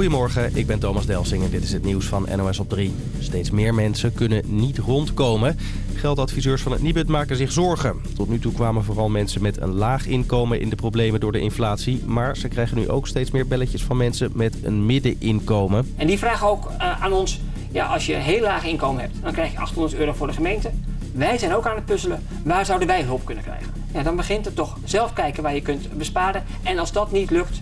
Goedemorgen, ik ben Thomas Delsing en dit is het nieuws van NOS op 3. Steeds meer mensen kunnen niet rondkomen. Geldadviseurs van het Nibud maken zich zorgen. Tot nu toe kwamen vooral mensen met een laag inkomen in de problemen door de inflatie. Maar ze krijgen nu ook steeds meer belletjes van mensen met een middeninkomen. En die vragen ook uh, aan ons, ja, als je een heel laag inkomen hebt, dan krijg je 800 euro voor de gemeente. Wij zijn ook aan het puzzelen, waar zouden wij hulp kunnen krijgen? Ja, dan begint het toch zelf kijken waar je kunt besparen. En als dat niet lukt,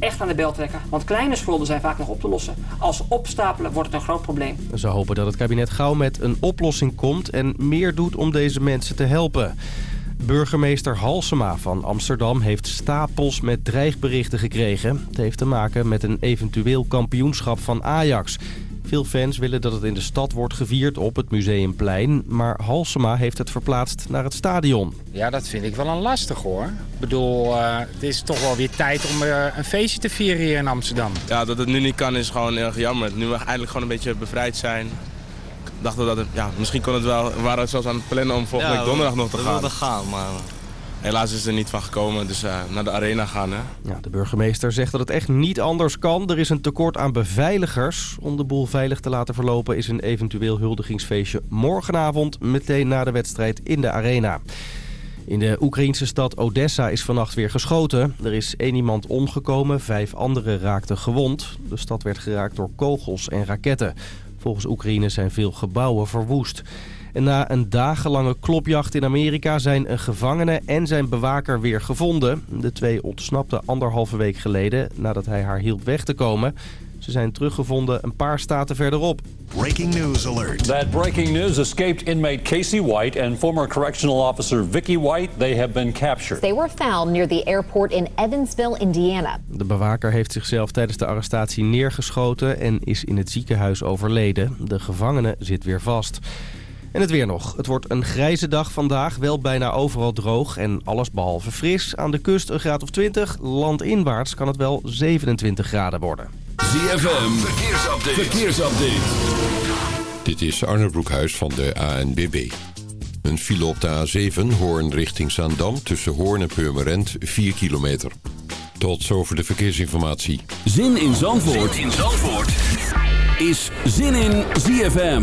echt aan de bel trekken. Want kleine schulden zijn vaak nog op te lossen. Als ze opstapelen wordt het een groot probleem. Ze hopen dat het kabinet gauw met een oplossing komt en meer doet om deze mensen te helpen. Burgemeester Halsema van Amsterdam heeft stapels met dreigberichten gekregen. Het heeft te maken met een eventueel kampioenschap van Ajax. Veel fans willen dat het in de stad wordt gevierd op het Museumplein. Maar Halsema heeft het verplaatst naar het stadion. Ja, dat vind ik wel een lastig hoor. Ik bedoel, uh, het is toch wel weer tijd om uh, een feestje te vieren hier in Amsterdam. Ja, dat het nu niet kan is gewoon erg jammer. Nu we eindelijk gewoon een beetje bevrijd zijn. Dachten dat het, ja, misschien kon het wel, we waren zelfs aan het plannen om volgende ja, week donderdag nog te we gaan. wilden gaan, maar... Helaas is er niet van gekomen, dus uh, naar de arena gaan. Hè? Ja, de burgemeester zegt dat het echt niet anders kan. Er is een tekort aan beveiligers. Om de boel veilig te laten verlopen is een eventueel huldigingsfeestje morgenavond... meteen na de wedstrijd in de arena. In de Oekraïnse stad Odessa is vannacht weer geschoten. Er is één iemand omgekomen, vijf anderen raakten gewond. De stad werd geraakt door kogels en raketten. Volgens Oekraïne zijn veel gebouwen verwoest. En na een dagenlange klopjacht in Amerika zijn een gevangene en zijn bewaker weer gevonden. De twee ontsnapten anderhalve week geleden nadat hij haar hielp weg te komen. Ze zijn teruggevonden een paar staten verderop. Breaking news alert. That breaking news escaped inmate Casey White and former correctional officer Vicky White. They have been captured. They were found near the airport in Evansville, Indiana. De bewaker heeft zichzelf tijdens de arrestatie neergeschoten en is in het ziekenhuis overleden. De gevangene zit weer vast. En het weer nog. Het wordt een grijze dag vandaag. Wel bijna overal droog en alles behalve fris. Aan de kust een graad of 20. Landinwaarts kan het wel 27 graden worden. ZFM, verkeersupdate. verkeersupdate. Dit is Arne Broekhuis van de ANBB. Een file op de A7, Hoorn richting Zaandam... tussen Hoorn en Purmerend, 4 kilometer. Tot zover de verkeersinformatie. Zin in Zandvoort, zin in Zandvoort. is Zin in ZFM.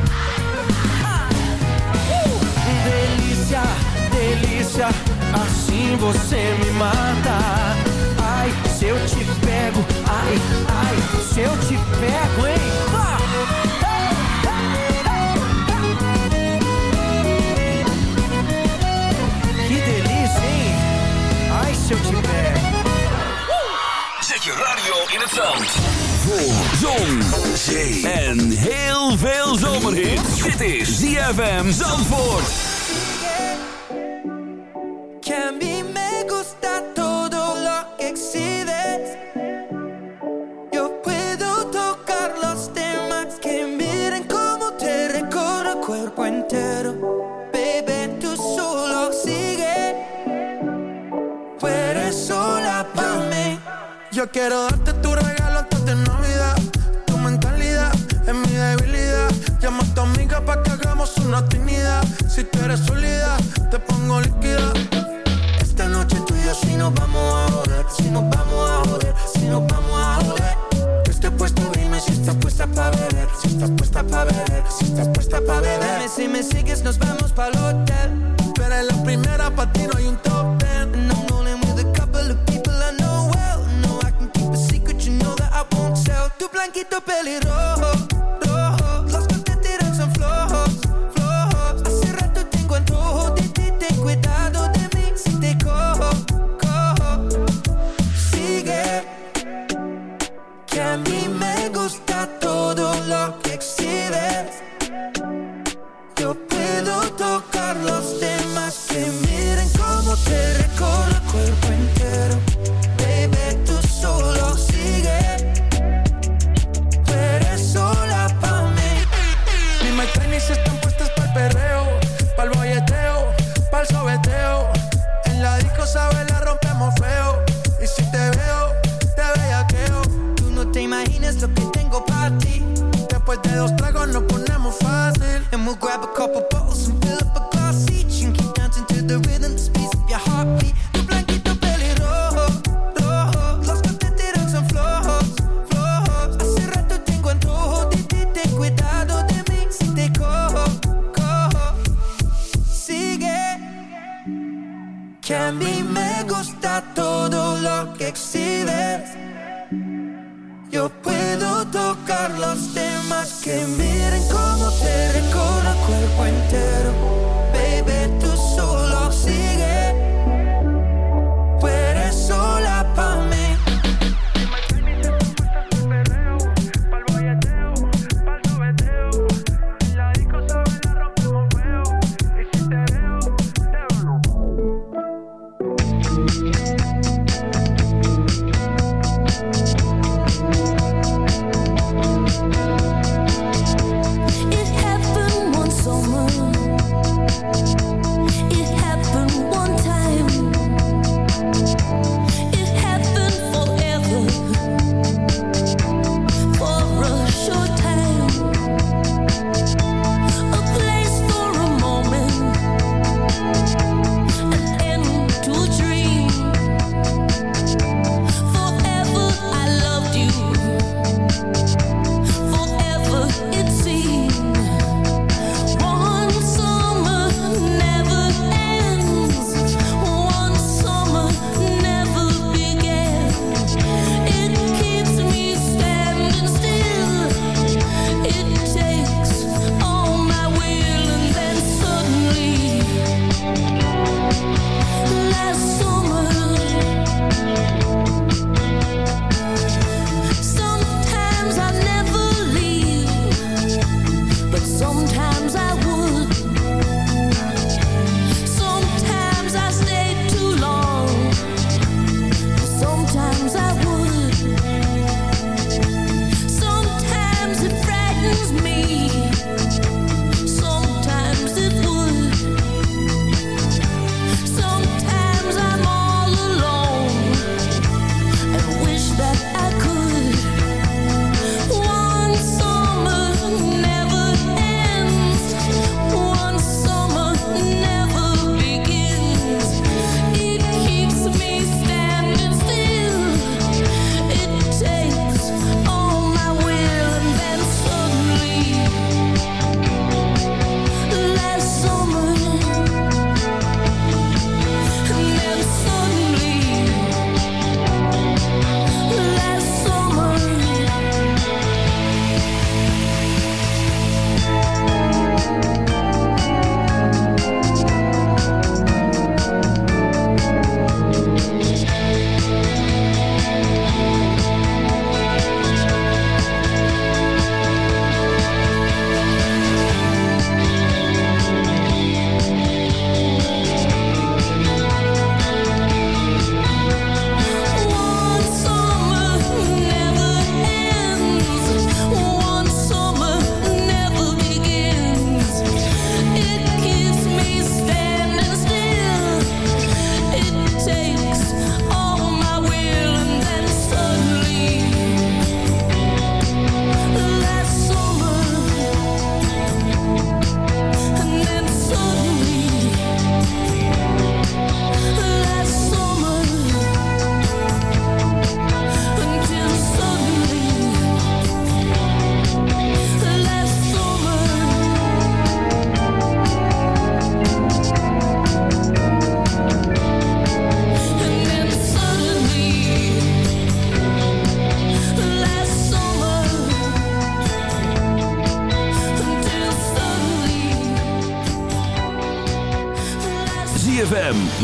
Assim você me mata. Ai, se eu te pego, ai, ai, se eu te pego, hein? Que delícia, hein? Ai, se eu te pego. Zet je radio in het zand. Voor zon, zee en heel veel zomerhit. Dit is ZFM Zandvoort. Quiero darte tu regalo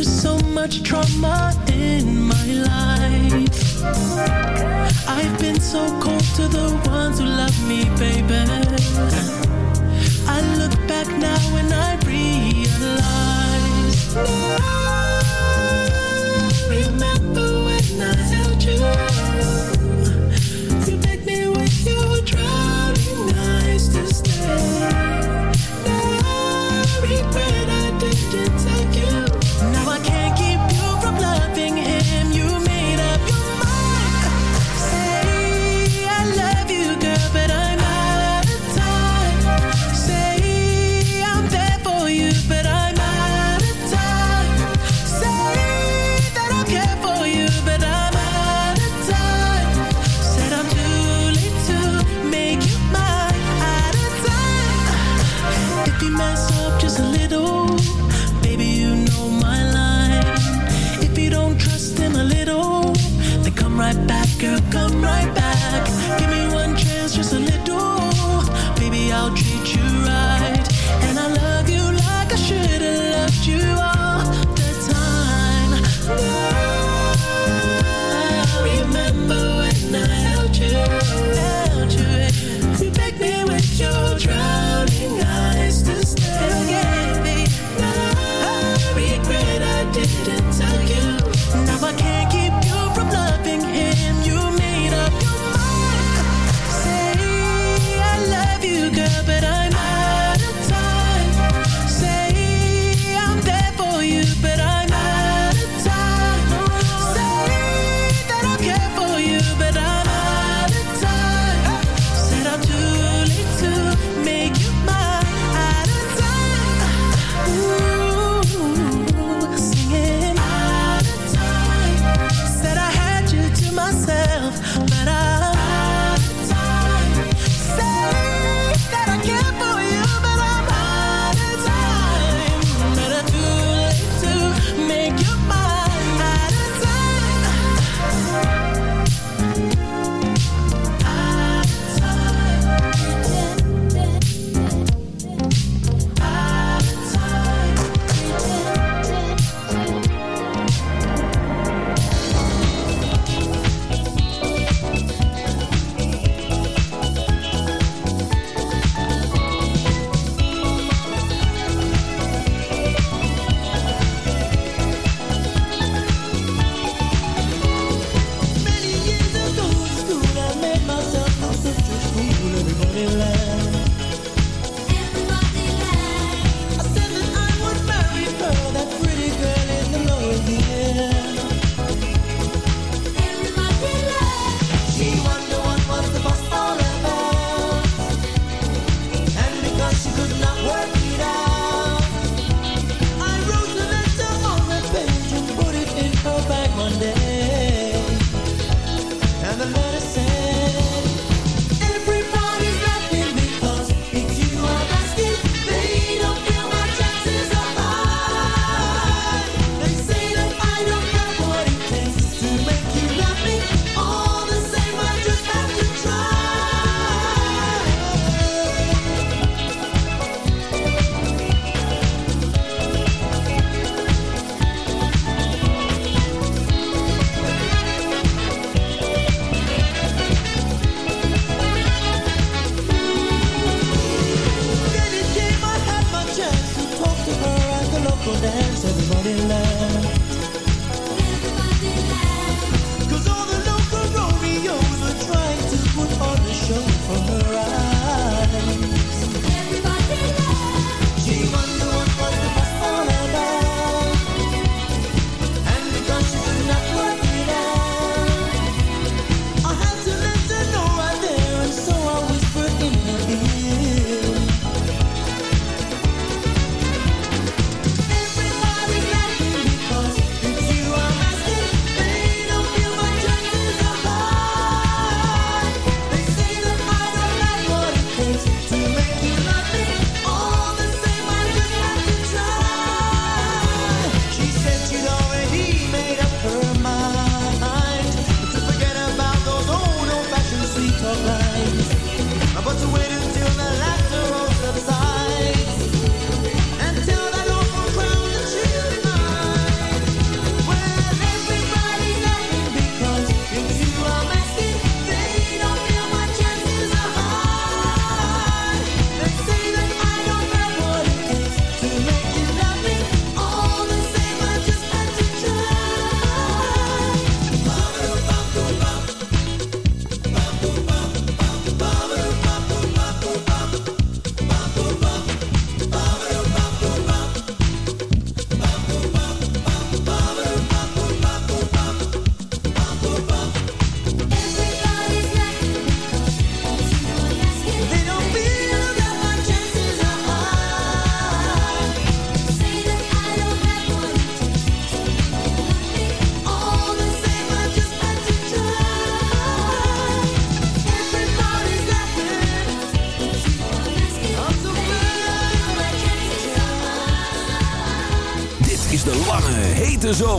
There's so much trauma in my life. I've been so cold to the ones who love me, baby. I look back now and I realize. I remember when I held you?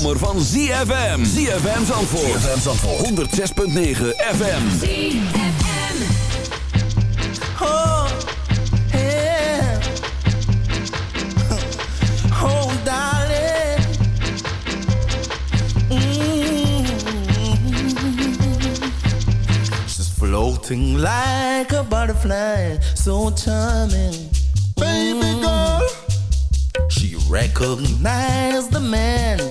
Zomer van ZFM. ZFM Zandvoort. ZFM Zandvoort. 106.9 FM. Oh, yeah. Oh, darling. Mm. She's floating like a butterfly, so charming. Baby girl. She recognized the man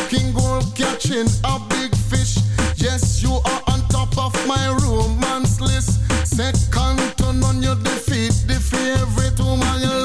striking gold, catching a big fish. Yes, you are on top of my romance list. Second to none, you defeat the favorite woman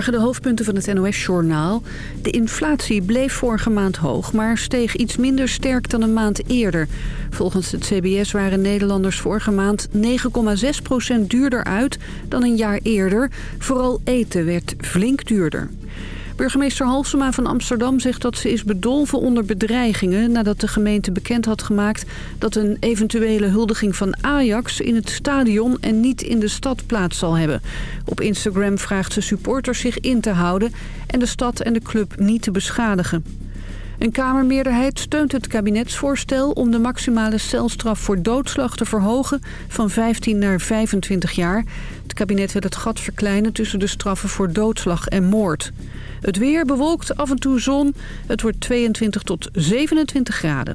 Goedemorgen, de hoofdpunten van het NOS-journaal. De inflatie bleef vorige maand hoog, maar steeg iets minder sterk dan een maand eerder. Volgens het CBS waren Nederlanders vorige maand 9,6% duurder uit dan een jaar eerder. Vooral eten werd flink duurder. Burgemeester Halsema van Amsterdam zegt dat ze is bedolven onder bedreigingen... nadat de gemeente bekend had gemaakt dat een eventuele huldiging van Ajax... in het stadion en niet in de stad plaats zal hebben. Op Instagram vraagt ze supporters zich in te houden... en de stad en de club niet te beschadigen. Een Kamermeerderheid steunt het kabinetsvoorstel om de maximale celstraf voor doodslag te verhogen van 15 naar 25 jaar. Het kabinet wil het gat verkleinen tussen de straffen voor doodslag en moord. Het weer bewolkt, af en toe zon. Het wordt 22 tot 27 graden.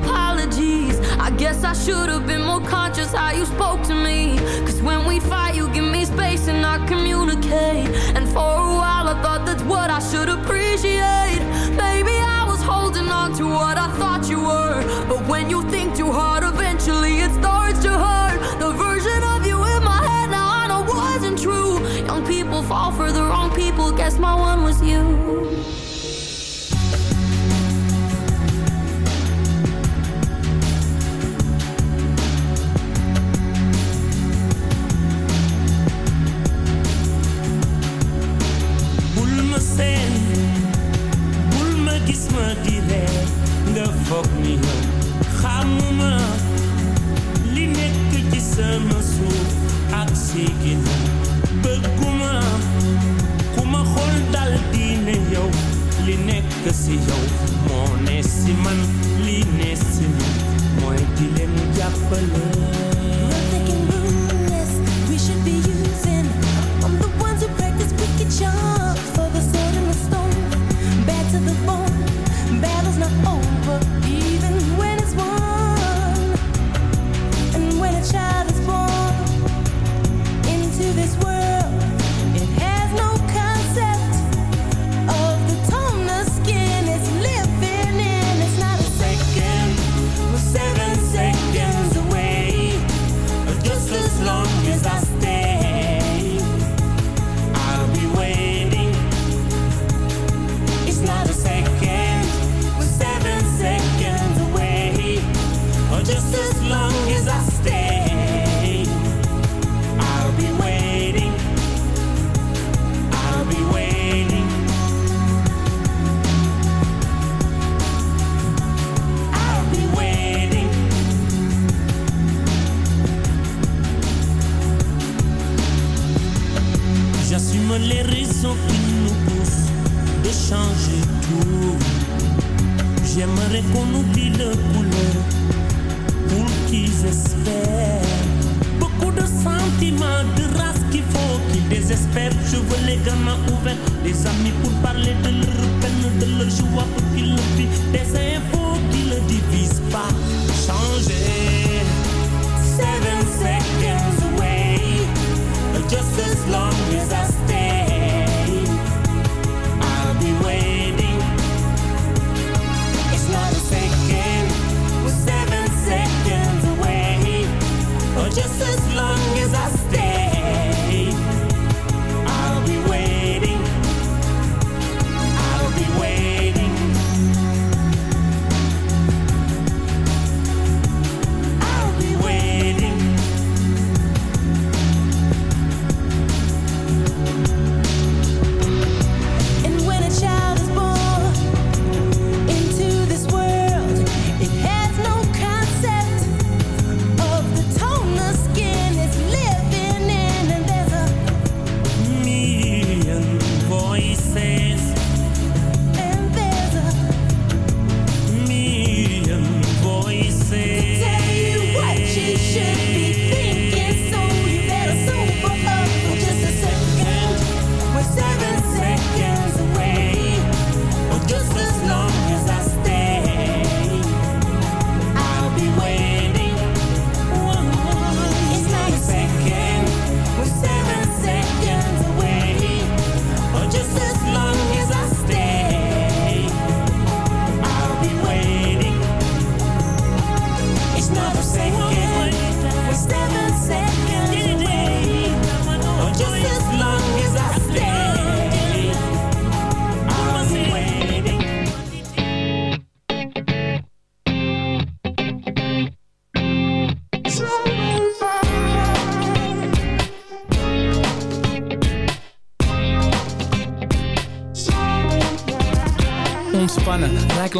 apologies. I guess I should have been more conscious how you spoke to me. Cause when we fight, you give me space and I communicate. And for a while, I thought that's what I should appreciate. Li nekk si yow moo ne si man li ne si man mooy di leen jàppale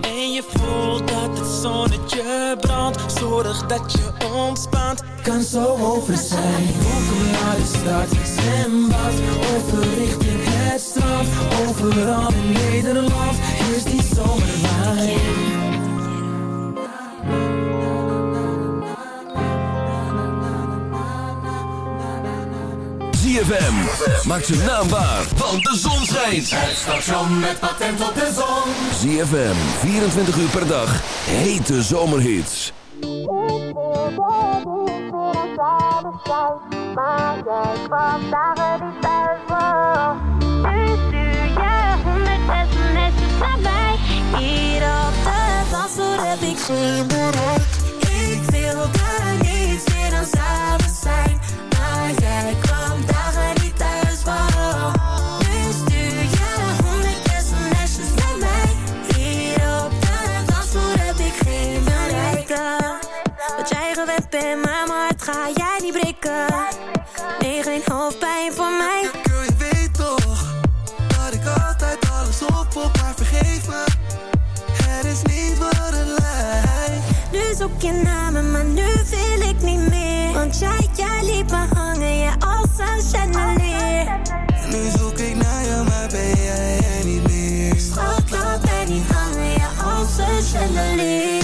en je voelt dat het zonnetje brandt. Zorg dat je ontspant, kan zo over zijn. Welkom naar de stad, zwembad, overrichting het strand. Overal in Nederland. Is die zomerwijn ZFM. Maak zijn naam waar, want de zon schijnt. Het station met patent op de zon. ZFM, 24 uur per dag. Hete zomerhits. Maar jij kwam dagen niet thuis voor. Nu stuur je honderd sms'jes naar mij. Hier op de dansvloer heb ik. Een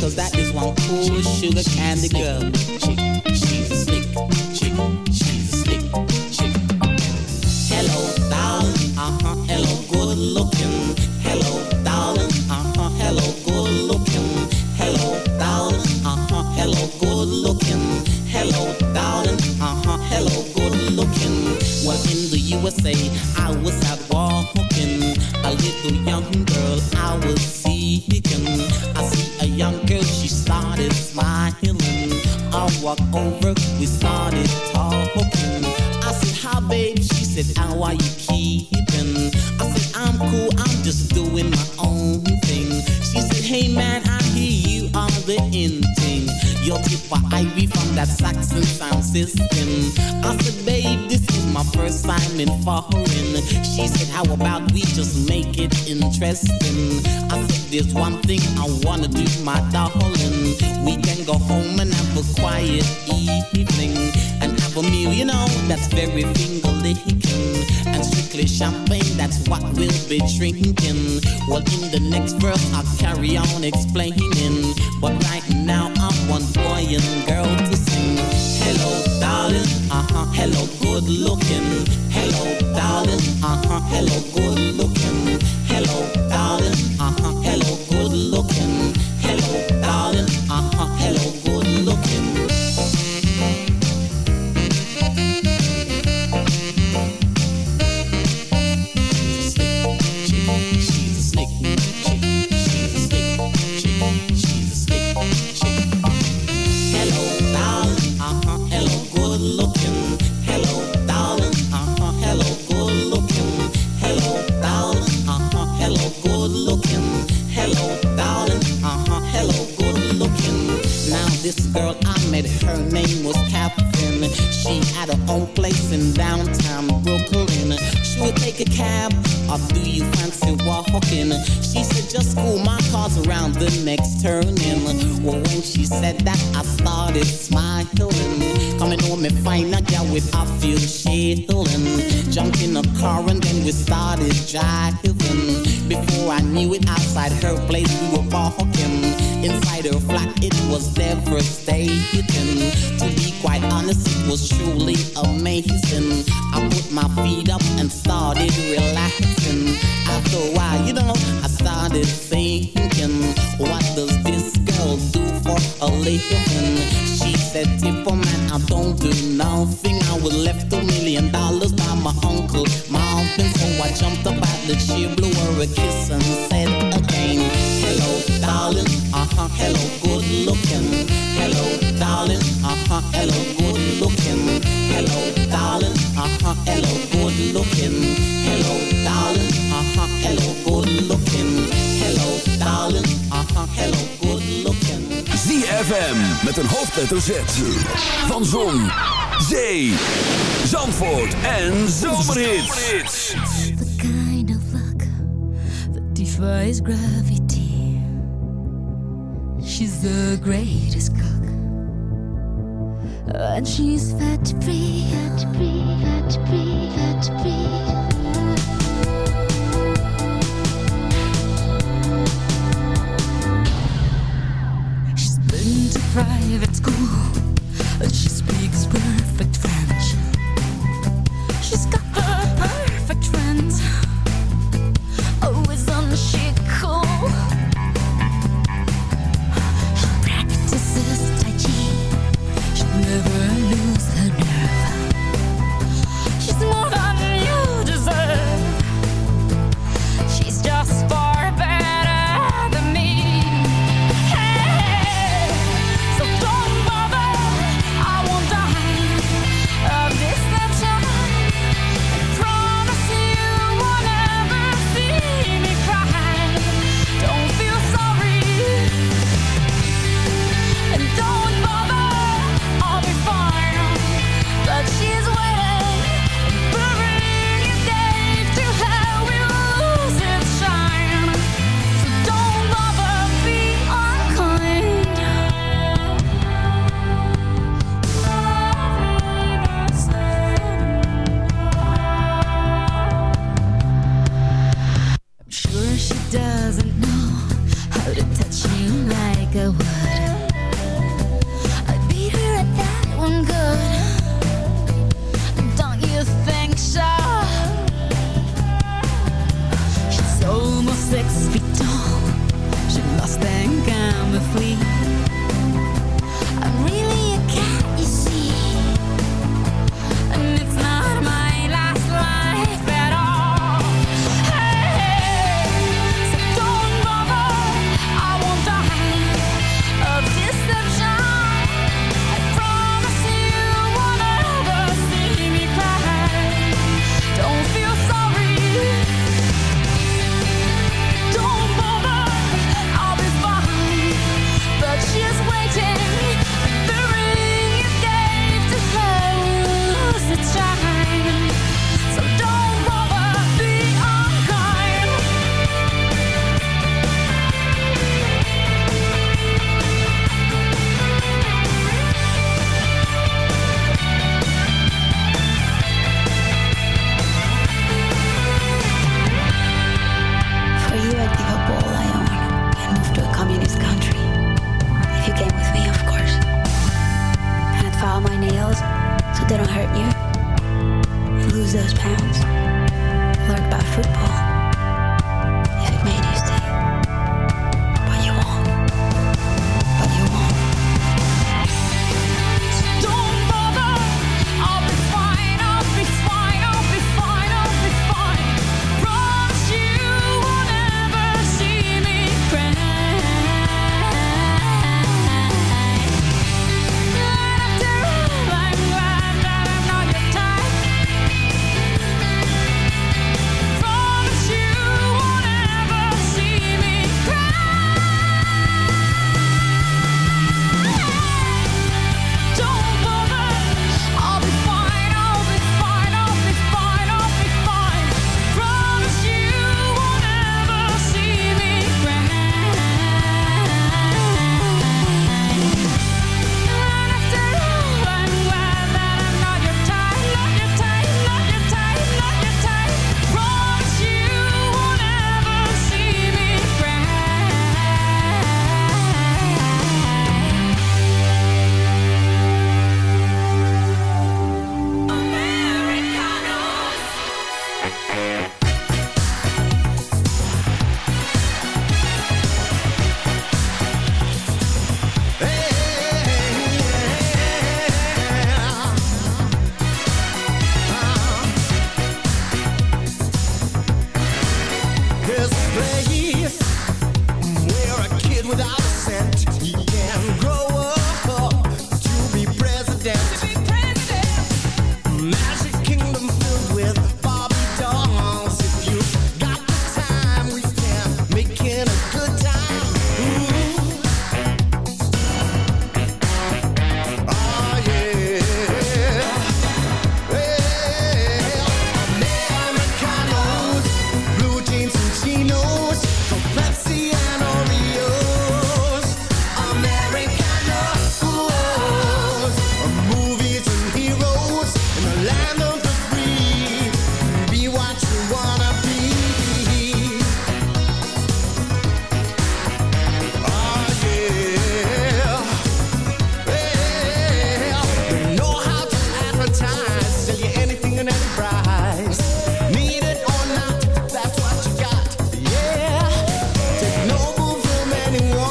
Cause that is one cool sugar candy girl. Zandvoort en The kind of luck that defies gravity. She's the greatest cook. And she's fat free, fat free, fat free, fat free. private school. She speaks perfect.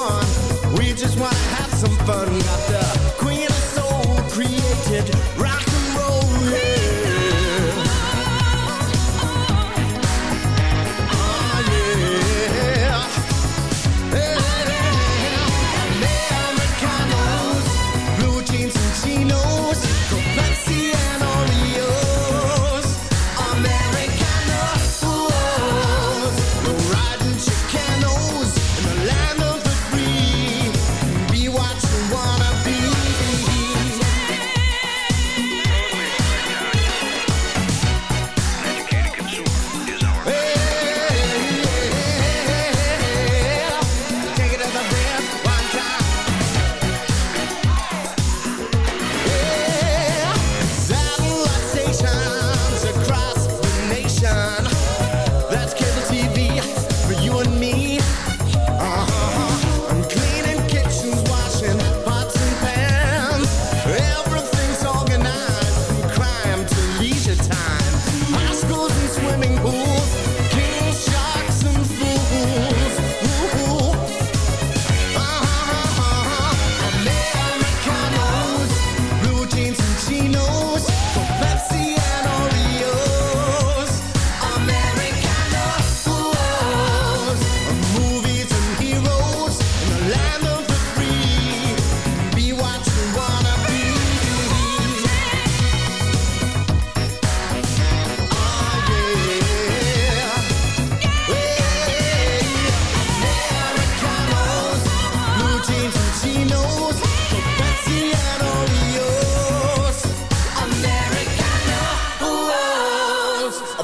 on. We just wanna have some fun. Got the queen of soul created.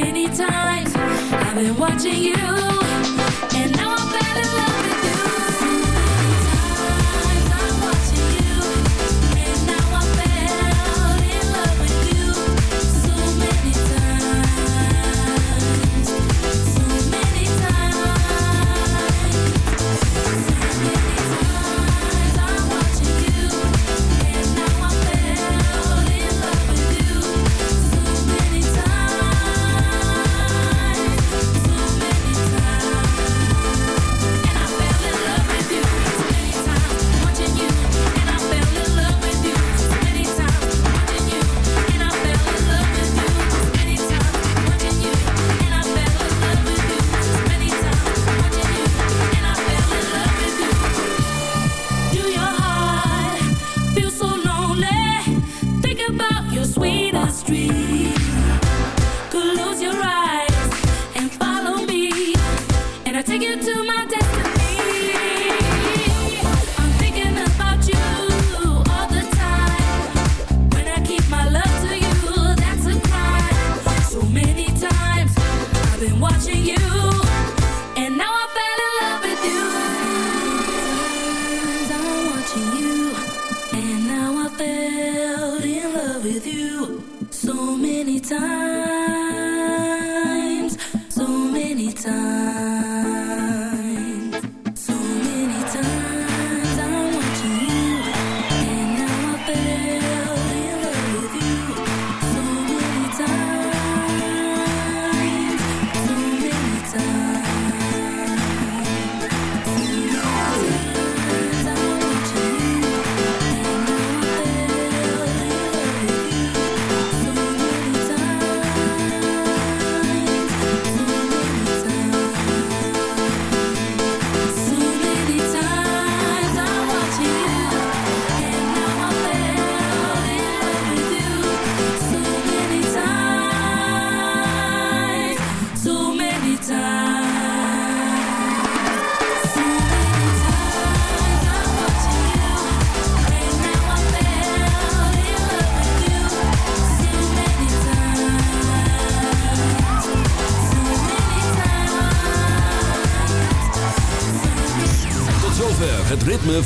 many times. I've been watching you.